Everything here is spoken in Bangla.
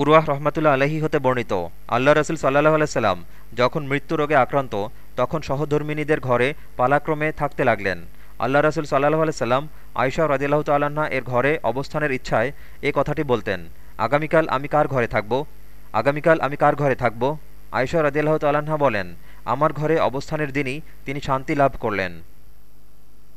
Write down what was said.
উরওয়াহ রহমাতুল্লা আলহী হতে বর্ণিত আল্লাহ রসুল সাল্লাহ আলাইসাল্লাম যখন মৃত্যু রোগে আক্রান্ত, তখন সহধর্মিনীদের ঘরে পালাক্রমে থাকতে লাগলেন। আল্লাহ রসুল সাল্লাহ আলাইসাল্লাম আয়সা রাজিল্লাহ তাল্লাহা এর ঘরে অবস্থানের ইচ্ছায় এ কথাটি বলতেন, আগামীকাল আমি কার ঘরে থাকব? আগামীকাল আমি কার ঘরে থাকব? আয়সা রাজিল্লাহ তাল্লাহা বলেন, আমার ঘরে অবস্থানের দিনই তিনি শান্তি লাভ করলেন।